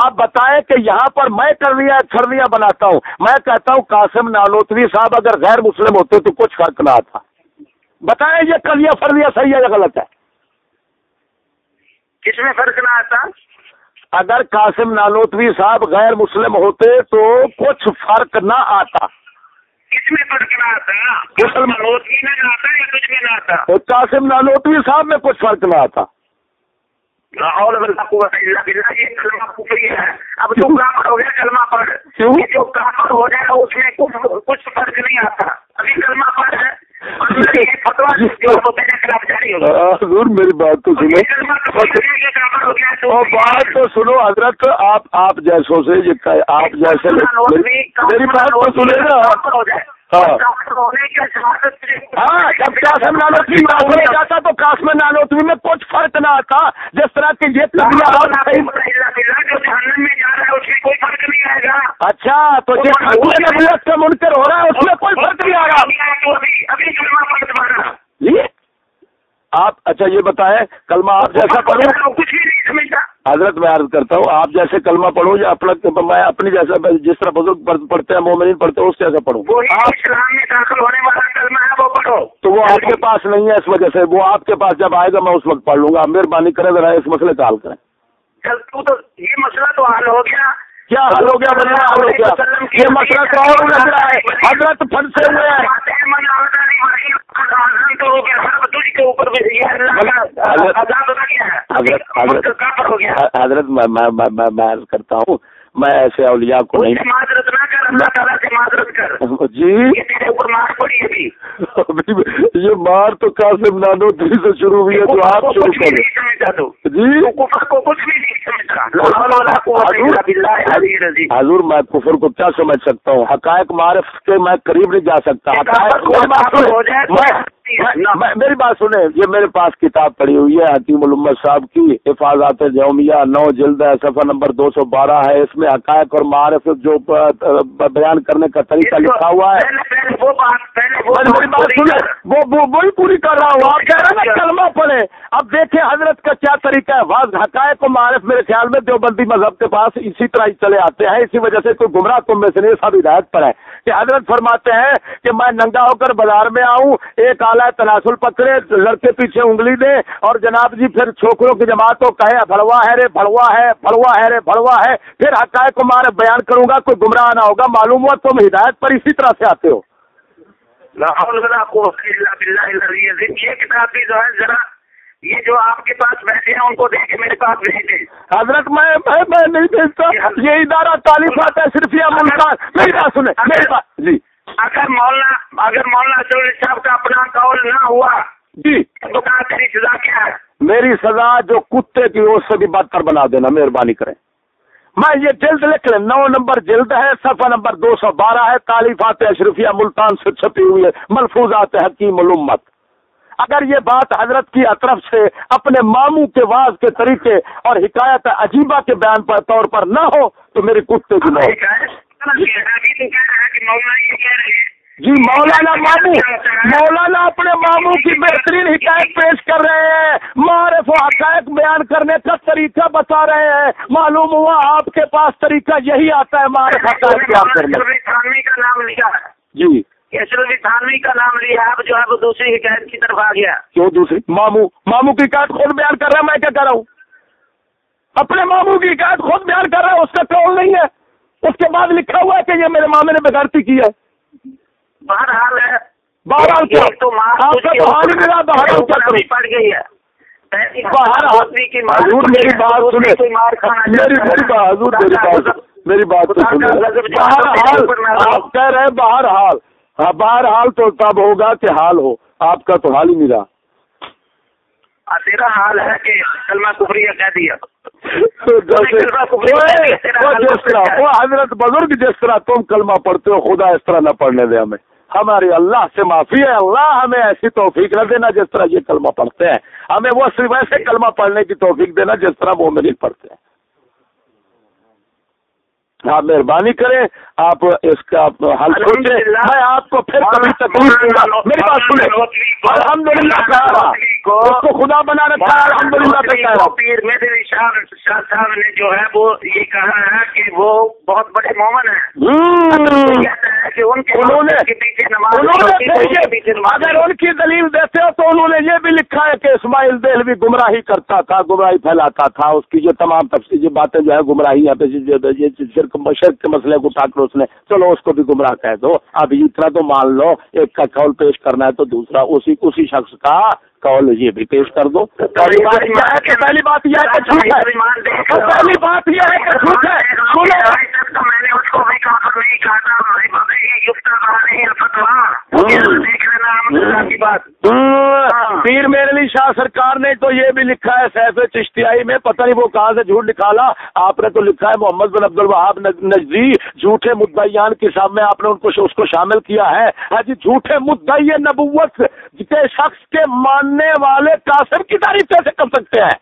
اب بتائیں کہ یہاں پر میں کرویا فرضیہ بناتا ہوں۔ میں کہتا ہوں قاسم نالوتوی صاحب اگر غیر مسلم ہوتے تو کچھ فرق نہ آتا بتائیں یہ قضیہ فرضیہ صحیح ہے یا غلط ہے؟ کس میں فرق نہ آتا؟ اگر قاسم نالوتوی صاحب غیر مسلم ہوتے تو کچھ فرق نہ آتا۔ کس میں فرق نہ آتا؟ مسلم- نوتوی میں نہ آتا یا کچھ میں نہ آتا؟ قاسم نالوتوی صاحب میں کچھ فرق نہ آتا۔ اور باللہ قوت الا باللہ یہ کلمہ کفری ہے اب تو کافر ہو گیا کلمہ پڑھ جو کافر ہو جائے گا اس میں کچھ کچھ فرق نہیں آتا۔ ابھی کلمہ پڑھ ہے جو حضور میری بات تو بات سنو حضرت آپ آپ جیسوں سے آپ جیسے میری بات تو سنے نا۔ ہاں۔ ہاں جب قاسم کافر ہو جاتا تو قاسم نالوتوی میں کچھ فرق نہ آتا جس طرح کہ یہ میں میں اچھا تو جس نبوت کا منکر ہو رہا ہے اس میں کوئی فرق نہیں آ رہا۔ آپ اچھا یہ بتائیں کلمہ آپ جیسا پڑھوں کچھ بھی نہیں سمجھتا حضرت میں عرض کرتا ہوں آپ جیسے کلمہ پڑھوں یا اپنا میں اپنی جیسا جس طرح بزرگ پڑھ- پڑھتے ہیں مومنین پڑھتے ہیں اس جیسا پڑھوں اسلام میں داخل ہونے والا کلمہ ہے وہ پڑھو۔ تو وہ آپ کے پاس نہیں ہے اس وجہ سے وہ آپ کے پاس جب آئے گا میں اس وقت پڑھ لوں گا۔ مہربانی کریں ذرا اس مسئلے کا حل کریں۔ چل تو یہ مسئلہ تو حل ہو گیا۔ کیا حل ہو گیا مسئلہ حل ہو گیا۔ یہ مسئلہ تو اور رہا ہے حضرت پھنسے ہوئے ہیں۔ حضرت- حضرت میں کرتا ہوں میں ایسے اولیاء کو نہیں سے معذرت نہ کر اللہ تعالیٰ سے معذرت کر۔ (laughs) جی؟ یہ تیرے اوپر مار پڑی ابھی ابھی (laughs) یہ مار تو قاسم نانوتری سے شروع ہوئی ہے تو آپ شروع کریں۔ جی؟ کفر کو کچھ بھی نہیں حضور میں کفر کو کیا سمجھ سکتا ہوں؟ حقائق معرف کے میں قریب نہیں جا سکتا۔ حقائق میری بات سنیں۔ یہ میرے پاس کتاب پڑی ہوئی ہے حکیم الامت صاحب کی حفاظات جومیہ نو جلد ہے صفحہ نمبر دو سو بارہ ہے اس میں حقائق اور معرف جو بیان کرنے کا طریقہ لکھا ہوا ہے۔ وہی پوری کر رہا ہوں۔ آپ کہہ رہے ہیں نا کلمہ پڑھے اب دیکھیں حضرت کا کیا طریقہ ہے۔ واضح حقائق و معرف میرے خیال میں دیوبندی مذہب کے پاس اسی طرح ہی چلے آتے ہیں۔ اسی وجہ سے کوئی گمراہ تم میں سے نہیں سب ہدایت پر ہے کہ حضرت فرماتے ہیں کہ میں ننگا ہو کر بازار میں آؤں ایک اعلیٰ تناسل پکڑے لڑکے پیچھے انگلی دے اور جناب جی پھر چھوکروں کی جماعت کو کہے بھڑوا ہے رے بھڑوا ہے بھڑوا ہے رے بھڑوا ہے۔ پھر حقائق و معرف بیان کروں گا کوئی گمراہ نہ ہوگا معلوم ہوا تم ہدایت پر اسی طرح سے آتے ہو۔ یہ کتاب بھی جو ہے ذرا یہ جو آپ کے پاس بیٹھے ہیں ان کو دیکھ کے میرے پاس بھیج دیں۔ حضرت میں میں نہیں بھیجتا۔ یہ ادارہ تعلیمات ہے صرف یہ ملکان میری بات سنیں میری بات۔ جی۔ اگر مولانا اگر مولانا اسد صاحب کا اپنا قول نہ ہوا جی۔ تو کہا تیری سزا کیا ہے؟ میری سزا جو کتے کی اس سے بھی بدتر بنا دینا مہربانی کریں۔ میں یہ جلد لکھ لیں نو نمبر جلد ہے صفحہ نمبر دو سو بارہ ہے تعلیفات اشرفیہ ملتان سے چھپی ہوئی ہے ملفوظات حکیم الامت۔ اگر یہ بات حضرت کی طرف سے اپنے ماموں کے واز کے طریقے اور حکایت عجیبہ کے بیان پر طور پر نہ ہو تو میری کتے کی موت جی مولانا ماموں مولانا اپنے ماموں کی بہترین حکایت پیش کر رہے ہیں۔ معرف و حقائق بیان کرنے کا طریقہ بتا رہے ہیں۔ معلوم ہوا آپ کے پاس طریقہ یہی آتا ہے معرف حقائق بیان کرنے کا۔ نام لیا۔ جی۔ تھانوی کا نام لیا اب جو ہے وہ دوسری حکایت کی طرف آ گیا۔ کیوں دوسری؟ ماموں ماموں کی حکایت خود بیان کر رہا ہے میں کیا کر رہا ہوں؟ اپنے ماموں کی حکایت خود بیان کر رہا ہے اس کا قول نہیں ہے۔ اس کے بعد لکھا ہوا ہے کہ یہ میرے مامے نے بغیرتی کی ہے۔ بہرحال ہے۔ بہرحال کیا؟ آپ کا ہی ملا بہرحال کیا کروں؟ پڑ گئی ہے۔ کی حضور میری بات میری میری بات حضور میری بات میری بات تو سنیں۔ باہر حال آپ کہہ رہے ہیں باہر حال ہاں باہر حال تو تب ہوگا کہ حال ہو۔ آپ کا تو حال ہی نہیں رہا۔ تیرا حال ہے کہ کلمہ کہہ دیا۔ حضرت بزرگ جس طرح تم کلمہ پڑھتے ہو خدا اس طرح نہ پڑھنے دے ہمیں۔ ہماری اللہ سے معافی ہے اللہ ہمیں ایسی توفیق نہ دینا جس طرح یہ کلمہ پڑھتے ہیں۔ ہمیں وہ صرف ایسے کلمہ پڑھنے کی توفیق دینا جس طرح وہ نہیں پڑھتے ہیں۔ آپ مہربانی کریں آپ اس کا حل سوچیں میں آپ کو پھر کبھی تکلیف دوں گا۔ میری بات سنیں۔ الحمد للہ کہہ رہا اس کو خدا بنا رکھا ہے۔ الحمد للہ پہ کہہ رہا پیر میرے شاہ شاہ صاحب نے جو ہے وہ یہ کہا ہے کہ وہ بہت بڑے مومن ہیں۔ اگر ان کی دلیل دیتے ہو تو انہوں نے یہ بھی لکھا ہے کہ اسماعیل دہلوی گمراہی کرتا تھا گمراہی پھیلاتا تھا۔ اس کی یہ تمام تفصیلی باتیں جو ہے گمراہی ہے یہ شرک شرک کے مسئلے کو اٹھا کر اس نے، چلو اس کو بھی گمراہ کہہ دو۔ اب اتنا تو مان لو، ایک کا قول پیش کرنا ہے تو دوسرا اسی اسی شخص کا قول یہ بھی پیش کر دو۔ پہلی بات یہ ہے کہ پہلی بات یہ ہے کہ جھوٹ ہے۔ پہلی بات یہ ہے کہ جھوٹ ہے۔ میں نے اس کو بھی نہیں کہا تھا پیر میرے لیے شاہ سرکار نے تو یہ بھی لکھا ہے سیف چشتیائی میں پتہ نہیں وہ کہاں سے جھوٹ نکالا۔ آپ نے تو لکھا ہے محمد بن عبد الوہاب نجدی جھوٹے مدعیان کے سامنے آپ نے ان کو اس کو شامل کیا ہے۔ ہاں جی جھوٹے مدعی نبوت کے شخص کے ماننے والے کاسر کی تعریف کیسے کر سکتے ہیں؟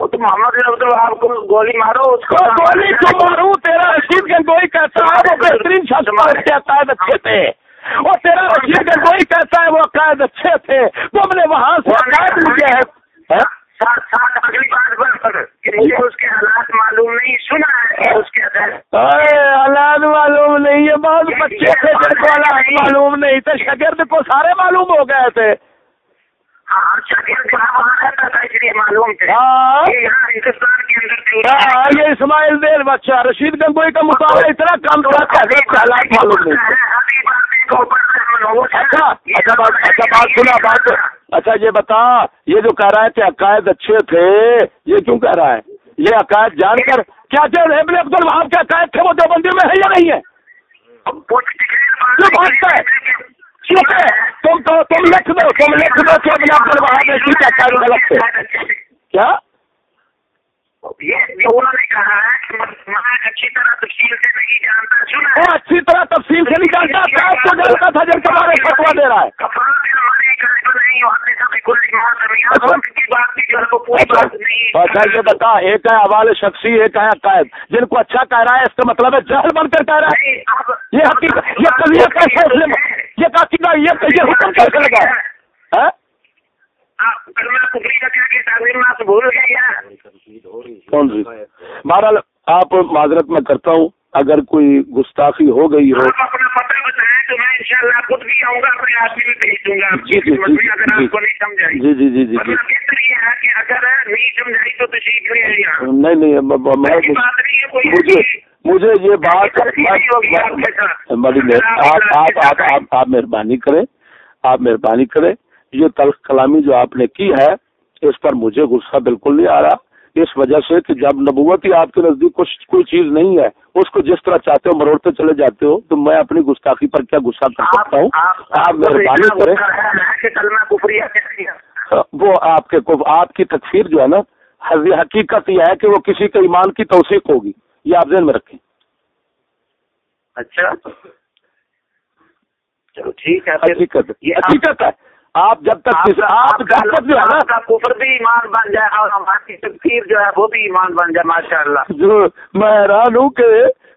وہ تو محمد بن عبد الوہاب کو گولی مارو اس کو گولی تو ماروں تیرا رشید گنگوئی ہے؟ وہ بہترین شخص پر کے عقائد اچھے تھے۔ وہ تیرا رشید گنگوئی ہے؟ وہ عقائد اچھے تھے۔ تم نے وہاں سے عقائد لیے ہیں۔ ہاں؟ اگلی بات کر کہ مجھے اس کے حالات معلوم نہیں سنا ہے اس کے حالات۔ معلوم نہیں ہے بہت بچے تھے جن کو حالات معلوم نہیں تھے شگرد کو سارے معلوم ہو گئے تھے۔ یہ جو ہاں، یہ اسماعیل دیر بچہ رشید گنگوئی کا مطالعہ اتنا کم تھا کہ حضرت کے حالات معلوم نہیں۔ تھے اچھا اچھا بات اچھا سنا بات۔ اچھا یہ بتا یہ جو کہہ رہا ہے کہ عقائد اچھے تھے یہ کیوں کہہ رہا ہے؟ یہ عقائد جان کر کیا ابن عبد الوہاب کے عقائد تھے وہ دیوبندی میں ہے یا نہیں ہے۔ چپ تم تو تم لکھ دو، تم لکھ دو کہ ابن عبد الوہاب اسی غلط کیا؟ یہ جو انہوں نے کہا ہے کہ میں اچھی طرح تفصیل سے نہیں جانتا سنا وہ اچھی طرح تفصیل سے نہیں جانتا عقائد کو جانتا تھا جن کے بارے میں فتوا دے رہا ہے۔ نہیں سب کل ایمان کی بات جو پوری بات نہیں اچھا یہ بتا ایک ہے حوالے شخصی ایک ہے عقائد۔ جن کو اچھا کہہ رہا ہے اس کا مطلب ہے جہل بن کر کہہ رہا ہے۔ یہ حقیقت یہ قضیہ کیسے اس نے یہ عقیدہ یہ یہ حکم کیسے لگا ہے؟ بہرحال آپ معذرت میں کرتا ہوں اگر کوئی گستاخی ہو گئی ہو۔ آپ اپنا پتہ بتائیں تو میں انشاءاللہ خود بھی آؤں گا اپنے آدمی بھی بھیج دوں گا۔ جی جی جی اگر آپ کو نہیں سمجھائی۔ جی جی جی جی جی۔ مطلب بہتر یہ ہے کہ اگر نہیں سمجھائی تو تشریف لے آئیے آپ نہیں نہیں ب- ب- میں ایسی بات نہیں ہے کوئی مجھے یہ بات آپ۔ بڑی آپ آپ آپ آپ آپ مہربانی کریں۔ آپ مہربانی کریں۔ یہ تلخ کلامی جو آپ نے کی ہے اس پر مجھے غصہ بالکل نہیں آ رہا۔ اس وجہ سے کہ جب نبوت ہی آپ کے نزدیک کچھ کوئی چیز نہیں ہے اس کو جس طرح چاہتے ہو مروڑتے چلے جاتے ہو تو میں اپنی گستاخی پر کیا غصہ کر سکتا ہوں؟ آپ مہربانی کریں۔ وہ آپ کے آپ کی تکفیر جو ہے نا حقیقت یہ ہے کہ وہ کسی کے ایمان کی توثیق ہوگی۔ یہ آپ ذہن میں رکھیں۔ اچھا۔ چلو ٹھیک ہے حقیقت ہے۔ آپ جب تک آپ جب تک جو ہے نا کفر بھی ایمان بن جائے اور ہماری تقسیر جو ہے وہ بھی ایمان بن جائے ماشاء اللہ جو میں حیران ہوں کہ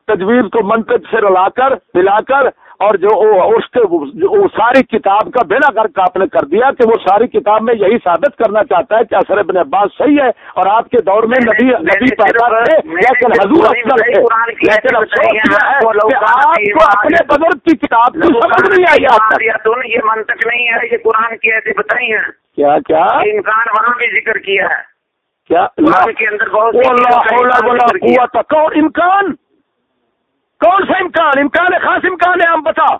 تجویز کو منطق سے رلا کر ملا کر اور جو اس کے جو ساری کتاب کا بنا کر کے آپ نے کر دیا کہ وہ ساری کتاب میں یہی ثابت کرنا چاہتا ہے کہ اثر ابن عباس صحیح ہے اور آپ کے دور میں نبی نبی پیدا تھے لیکن حضور افضل لیکن ہے کہ آپ کو اپنے بزرگ کی کتاب کی سمجھ نہیں آئی تو یہ منطق نہیں ہے یہ قرآن کی ایسی بتائی ہے کیا کیا؟ امکان وہاں بھی ذکر کیا ہے۔ کیا؟ کے اندر بہت امکان ولا ذکر کیا۔ قوت کون سا امکان؟ امکان ہے خاص امکان ہے ہم بتا۔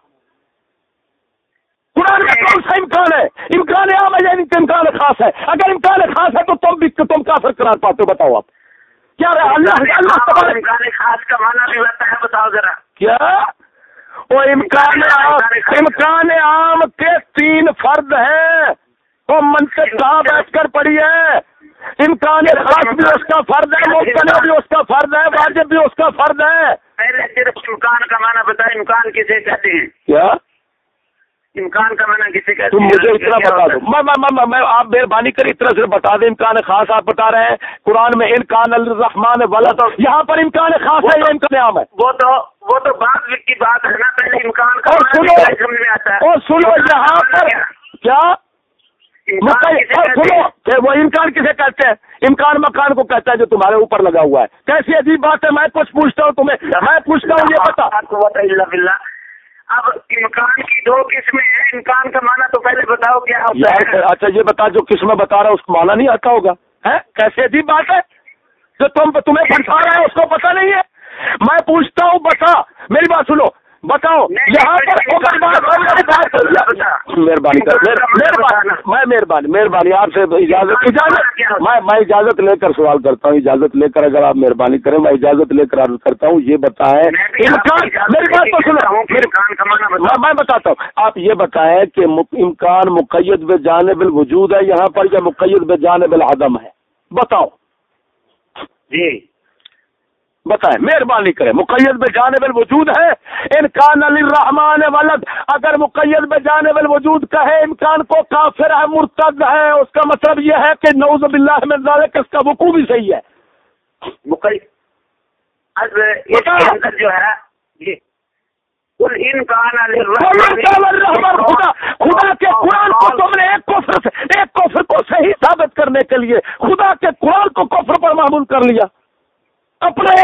قرآن میں کون سا امکان ہے؟ امکان عام ہے یعنی کہ امکان خاص ہے؟ اگر امکان خاص ہے تو تم بھی تم کافر قرار پاتے ہو بتاؤ آپ۔ کیا رہا اللہ اللہ امکان خاص کا معنی بھی بتا ہے بتاؤ ذرا۔ کیا؟ وہ امکان امکان عام کے تین فرد ہیں۔ وہ منطق کہاں بیٹھ کر پڑی ہے۔ امکان خاص بھی اس کا فرد ہے مبتلا بھی اس کا فرد ہے واجب بھی اس کا فرد ہے۔ پہلے صرف امکان کا معنی بتا امکان کسے کہتے ہیں؟ کیا؟ امکان کا معنی کسے کہتے تم ہیں مجھے اتنا بتا دو۔ میں آپ مہربانی کر اتنا صرف بتا دیں امکان خاص آپ بتا رہے ہیں۔ قرآن میں امکان الرحمان والا تو یہاں پر امکان خاص ہے یا امکان عام ہے؟ وہ تو وہ تو بات کی بات ہے نا پہلے امکان کا اور سنو یہاں پر کیا؟ وہ امکان کسے کہتے ہیں؟ امکان مکان کو کہتا ہے جو تمہارے اوپر لگا ہوا ہے۔ کیسی عجیب بات ہے میں کچھ پوچھتا ہوں تمہیں میں پوچھتا ہوں یہ بتا۔ باللہ۔ اب امکان کی دو قسمیں ہیں۔ امکان کا معنی تو پہلے بتاؤ کیا اچھا یہ بتا جو میں بتا رہا ہے اس کو مانا نہیں آتا ہوگا۔ ہے کیسی عجیب بات ہے؟ جو تم تمہیں بتا رہا ہے اس کو پتا نہیں ہے۔ میں پوچھتا ہوں بتا۔ میری بات سنو۔ بتاؤ یہاں پر۔ مہربانی میں مہربانی مہربانی آپ سے اجازت اجازت میں میں اجازت لے کر سوال کرتا ہوں اجازت لے کر اگر آپ مہربانی کریں میں اجازت لے کر عرض کرتا ہوں یہ بتائیں میں میری بات تو بتاتا ہوں آپ یہ بتائیں کہ امکان مقید بے جانب الوجود ہے یہاں پر یا مقید بے جانب العدم ہے؟ بتاؤ۔ جی۔ بتائیں مہربانی کریں مقید بے جانب الوجود ہے امکان علی الرحمان ولد۔ اگر مقید بے جانب الوجود کہے امکان کو کافر ہے مرتد ہے اس کا مطلب یہ ہے کہ نعوذ باللہ من ذالک اس کا وقوع بھی صحیح ہے۔ مقی اب اس بتا۔ کے اندر جو ہے جی خدا خدا کے قرآن کو تم نے ایک کفر سے ایک کفر کو صحیح ثابت کرنے کے لیے خدا کے قرآن کو کفر پر معمول کر لیا۔ اپنے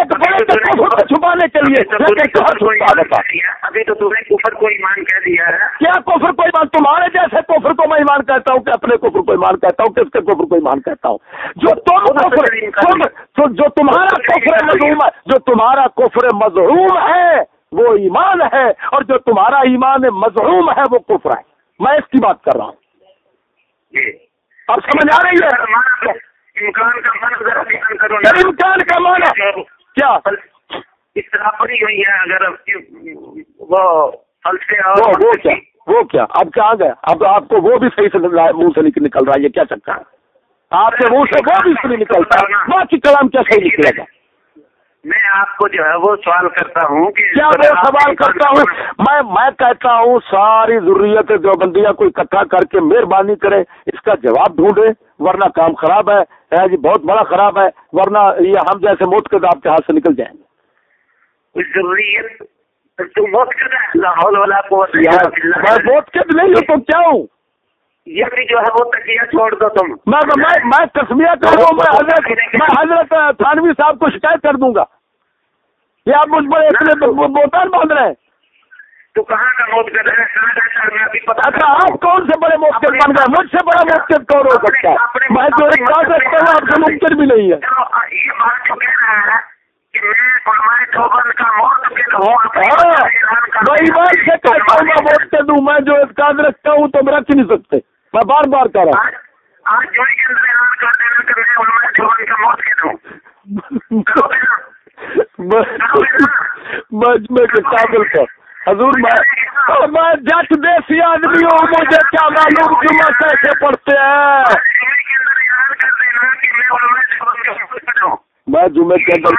اپنے کو چھپانے کے لیے چھپا دیتا ابھی تو تم نے کفر کو ایمان کہہ دیا ہے۔ کیا کفر کو ایمان؟ تمہارے جیسے کفر کو میں ایمان کہتا ہوں کہ اپنے کفر کو ایمان کہتا ہوں کس کے کفر کو ایمان کہتا ہوں؟ جو تم جو- تمہارا کفر مظلوم ہے جو تمہارا کفر مظلوم ہے وہ ایمان ہے اور جو تمہارا ایمان مظلوم ہے وہ کفر ہے۔ میں اس کی بات کر رہا ہوں۔ جی۔ اب سمجھ آ رہی ہے؟ امکان کا مانا کرو امکان کا کیا؟ ہوئی ہے اگر وہ کیا؟ وہ کیا؟ اب کیا آ گیا اب آپ کو وہ بھی صحیح سے منہ سے نکل رہا ہے یہ کیا چکر ہے؟ آپ کے منہ سے وہ بھی نکلتا ہے۔ باقی کلام کیا صحیح نکلے گا؟ میں آپ کو جو ہے وہ سوال کرتا ہوں کہ کیا میں سوال کرتا ہوں؟ میں میں کہتا ہوں ساری ضروریت بندیاں کو اکٹھا کر کے مہربانی کرے اس کا جواب ڈھونڈے ورنہ کام خراب ہے۔ جی بہت بڑا خراب ہے ورنہ یہ ہم جیسے موت کے آپ کے ہاتھ سے نکل جائیں گے۔ ضروریت تو موت میں موت نہیں ہوں تو کیا ہوں؟ یہ جو ہے وہ تکیہ چھوڑ دو تم۔ میں میں تسمیہ کر دوں میں حضرت میں حضرت تھانوی صاحب کو شکایت کر دوں گا۔ یہ آپ مجھ پر اتنے بوتان باندھ رہے ہیں؟ تو کہاں کا اچھا آپ کون سے بڑے مختلف بن گئے؟ مجھ سے بڑا مختلف کون ہو سکتا ہے؟ میں جو سکتا ہوں آپ سے مختلف بھی نہیں ہے۔ یہ بات تو ہاں، سے کہتا ہوں میں ووٹ کر دوں میں جو اعتقاد رکھتا ہوں تم رکھ نہیں سکتے۔ میں بار بار کہہ رہا ہوں۔ آج جو کہ میں علماء کا موت دوں (laughs) میں کابل کا حضور، میں جٹ دیسی آدمی ہوں، مجھے کیا معلوم کہ میں کیسے پڑھتے ہیں؟ میں جمعے کے اندر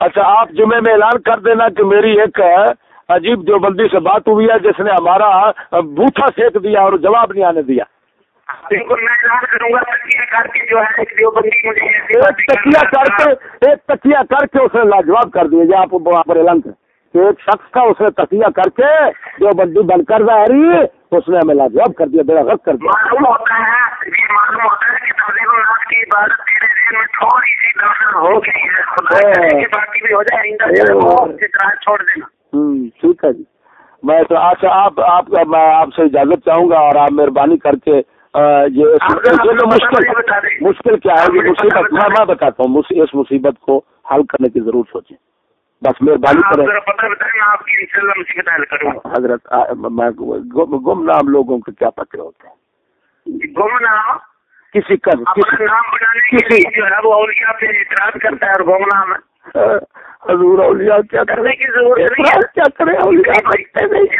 اچھا آپ جمعے میں اعلان کر دینا کہ میری ایک عجیب جو بندی سے بات ہوئی ہے، جس نے ہمارا بوتھا سیک دیا اور جواب نہیں آنے دیا۔ بالکل میں کر کے جو ہے ایک کر کے اس نے لاجواب کر دیے آپ وہاں پر ایک شخص کا اس نے تکیا کر کے جو بندی بند کر ظاہری اس نے ہمیں لاجواب کر دیا بڑا غلط کر دیا۔ معلوم ہوتا ہے ہاں۔ ہاں۔ ٹھیک ہے جی۔ میں تو میں آپ سے اجازت چاہوں گا اور آپ مہربانی کر کے مشکل مطلب مشکل کیا ہے مصیبت میں بتاتا ہوں اس مصیبت کو حل کرنے کی ضرور سوچیں۔ بس مہربانی کریں۔ حضرت گم نام لوگوں کے کیا پتے ہوتے ہیں گم نام؟ کسی کا کسی نام بنانے کسی جو ہے وہ اعتراض کرتا ہے اور گم نام ہے۔ حضور اولیاء کیا کرنے کی ضرورت ہے۔ کیا اولیاء نہیں۔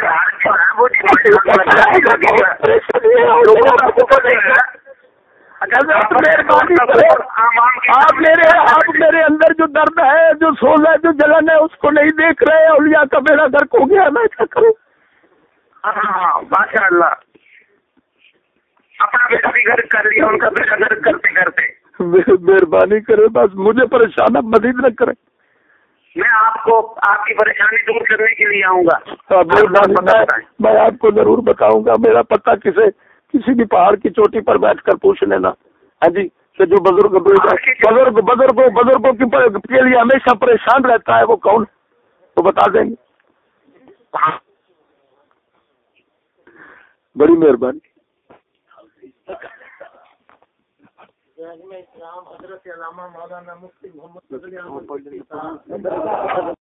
آپ میرے آپ میرے اندر جو درد ہے جو سوز ہے جو جلن ہے اس کو نہیں دیکھ رہے اولیاء کا میرا درد ہو گیا میں کیا کروں؟ ہاں، ہاں، ہاں، ماشاء اللہ اپنا بیٹا بھی گھر کر لیا ان کا بیٹا گھر کرتے کرتے۔ مہربانی کرے بس مجھے پریشان آپ مزید نہ کرے۔ میں آپ کو آپ کی پریشانی دور کرنے کے لیے آؤں گا۔ ہاں، میں آپ کو ضرور بتاؤں گا میرا پتہ کسے کسی بھی پہاڑ کی چوٹی پر بیٹھ کر پوچھ لینا ہاں جی جو بزرگ بزرگ بزرگوں بزرگوں کے لیے ہمیشہ پریشان رہتا ہے وہ کون؟ وہ بتا دیں گے۔ ہاں۔ بڑی مہربانی۔ اسلام حضرت علامہ مولانا مفتی محمد